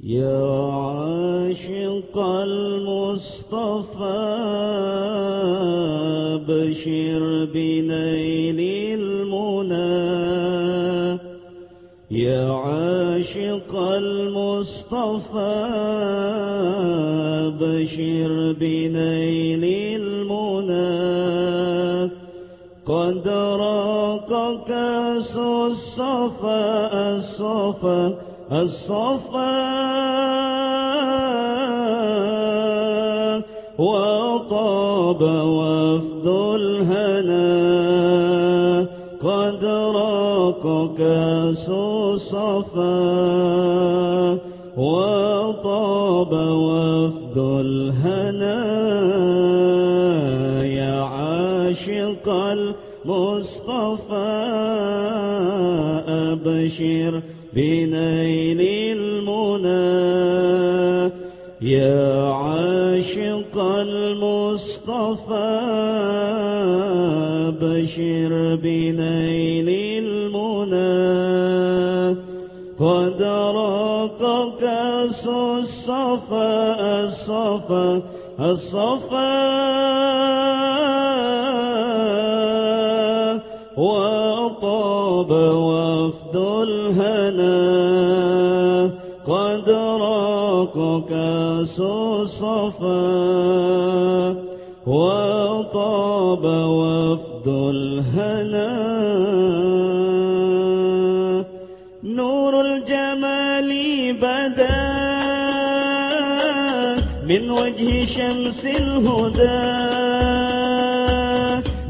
يا عاشق المصطفى بشر بنيل المنى. يا عاشق المصطفى بشر بنيل المنى. قد راق كاس الصفا الصفا الصفا وطاب وفد الهنا قد راق كاس الصفا وطاب وفد الهنا يا عاشق المصطفى أبشر المصطفى بشر بنيل المنى. قد راق كاس الصفا الصفا الصفا. وطاب وفد الهنا قد راق كاس الصفا وطاب وفد الهنا. نور الجمال بدا من وجه شمس الهدى.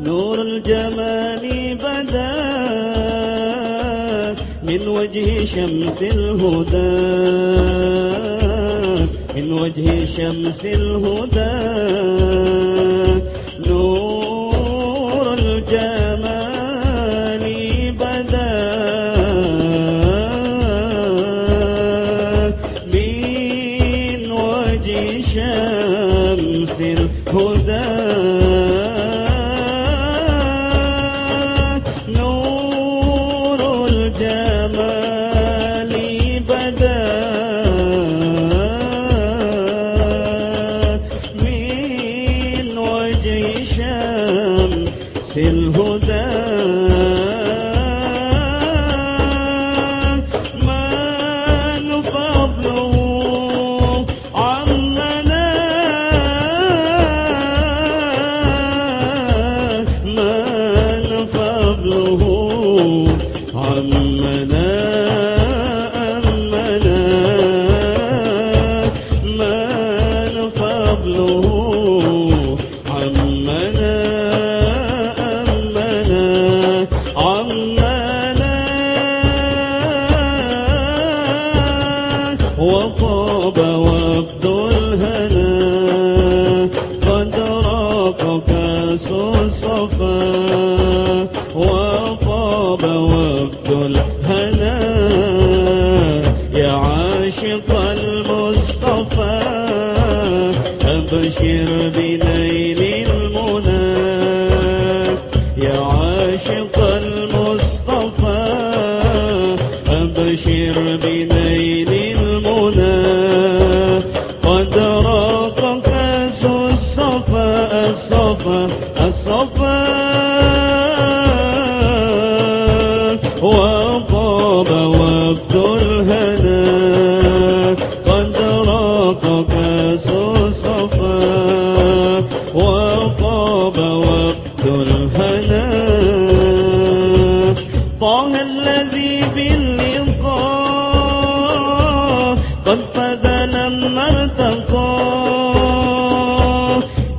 نور الجمال بدا من وجه شمس الهدى. من وجه شمس الهدى نور الجمال وطاب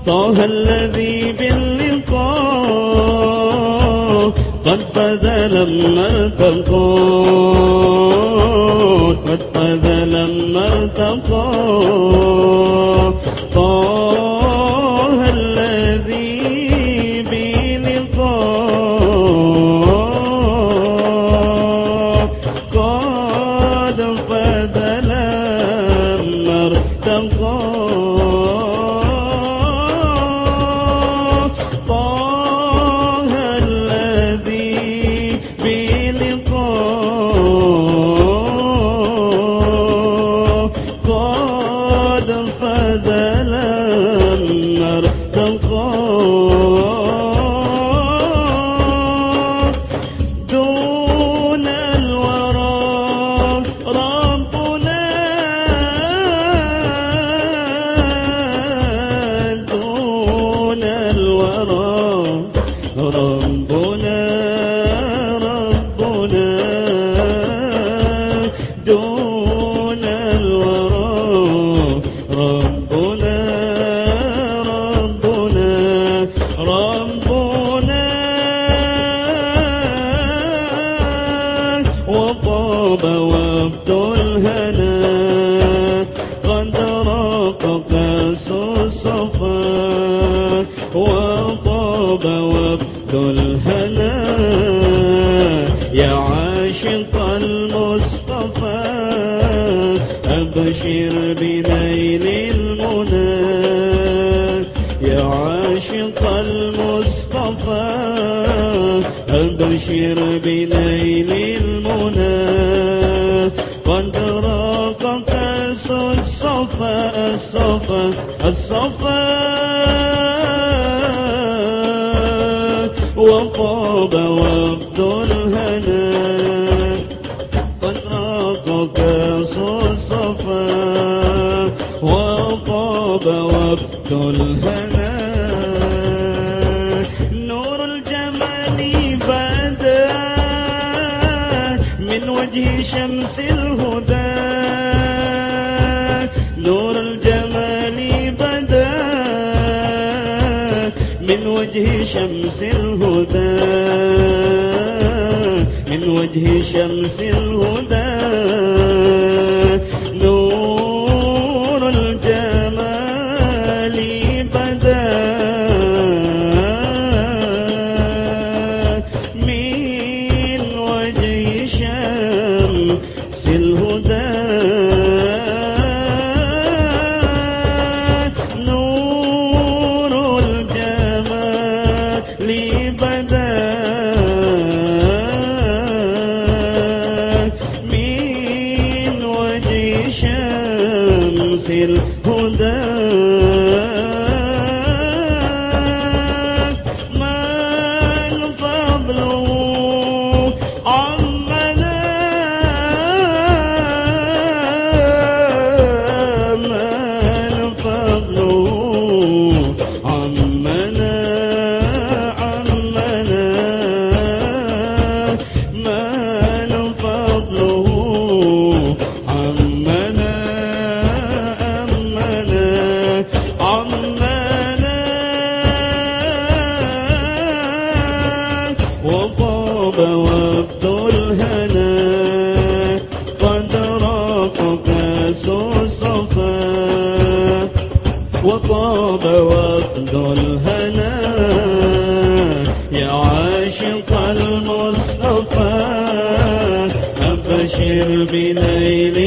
طه الذي باللقاء قد فدى لما ارتقى قد فدى لما ارتقى طه أبشر بليل المنى. قد راقك الصفا الصفا الصفا. وقاب وقت الهنا. قد راقك الصفا. وقاب وقت الهنا. وجه شمس الهدى. نور الجمال بدا. من وجه شمس الهدى. من وجه شمس الهدى. وطاب وقت الهنا. يا عاشق المصطفى أبشر بليلي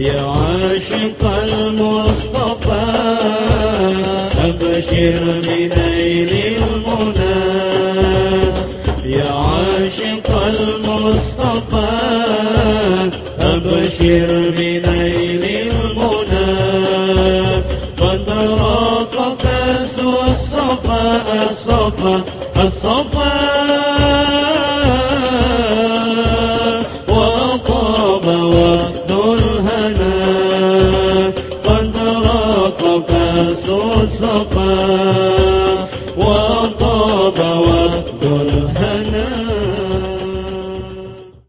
يا عاشق المصطفى أبشر بنيل المنى. يا عاشق المصطفى أبشر بنيل المنى. قد راق الصفا الصفا الصفا